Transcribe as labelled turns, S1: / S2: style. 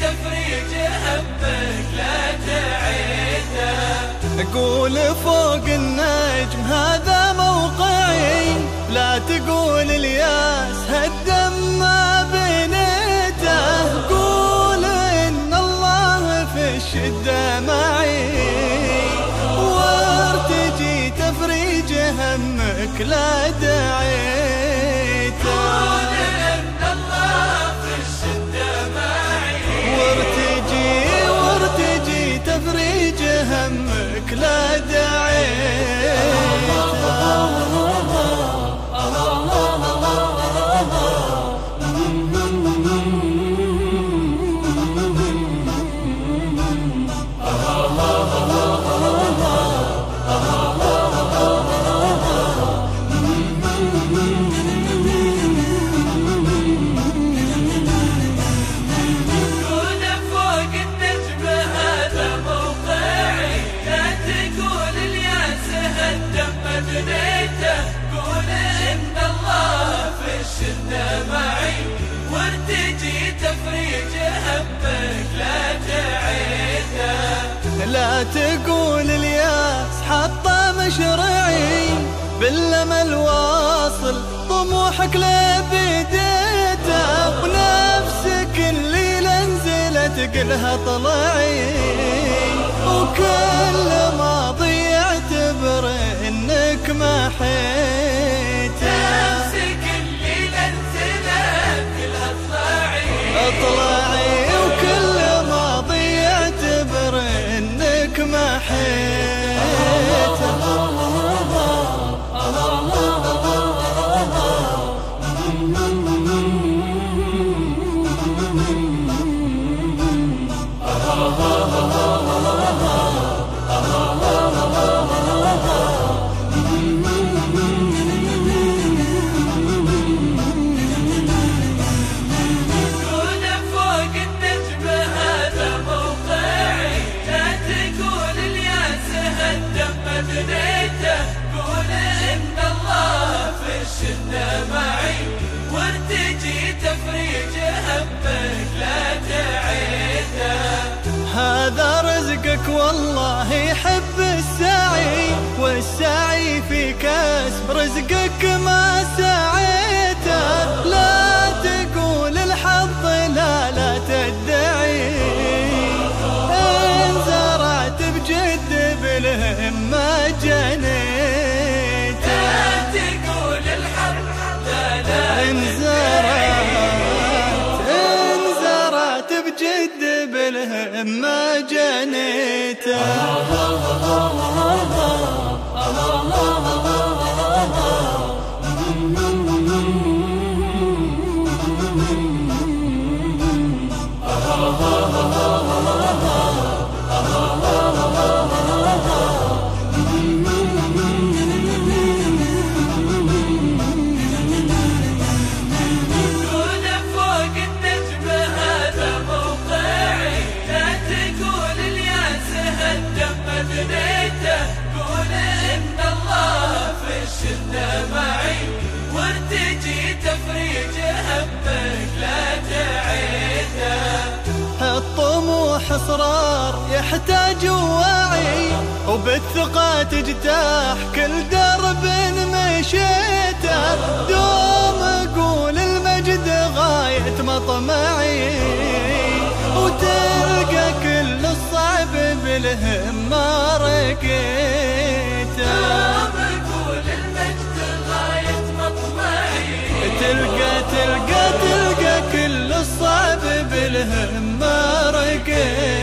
S1: تفريج همك لا تعيده. قول فوق النجم هذا موقعي. لا تقول الياس هالدم ما بنيته. قول إن الله في الشدة معي. وارتجي تفريج همك لا داعي. لا تقول الياس حطه مشرعي بالامل واصل طموحك لبديته ونفسك اللي لنزلت قلها طلعي. وكل هذا رزقك والله يحب السعي والسعي في كسب رزقك ما سعيته. لا تقول الحظ لا لا تدعي. إن زرعت بجد بالهمة جنيت. ما جنيته الطموح اصرار يحتاج وعي وبالثقة تجتاح كل درب مشيته. دوم أقول المجد غاية مطمعي وتلقى كل الصعب بالهمة
S2: مطمعي
S1: تلقى تلقى تلقى كل الصعب بالهم again.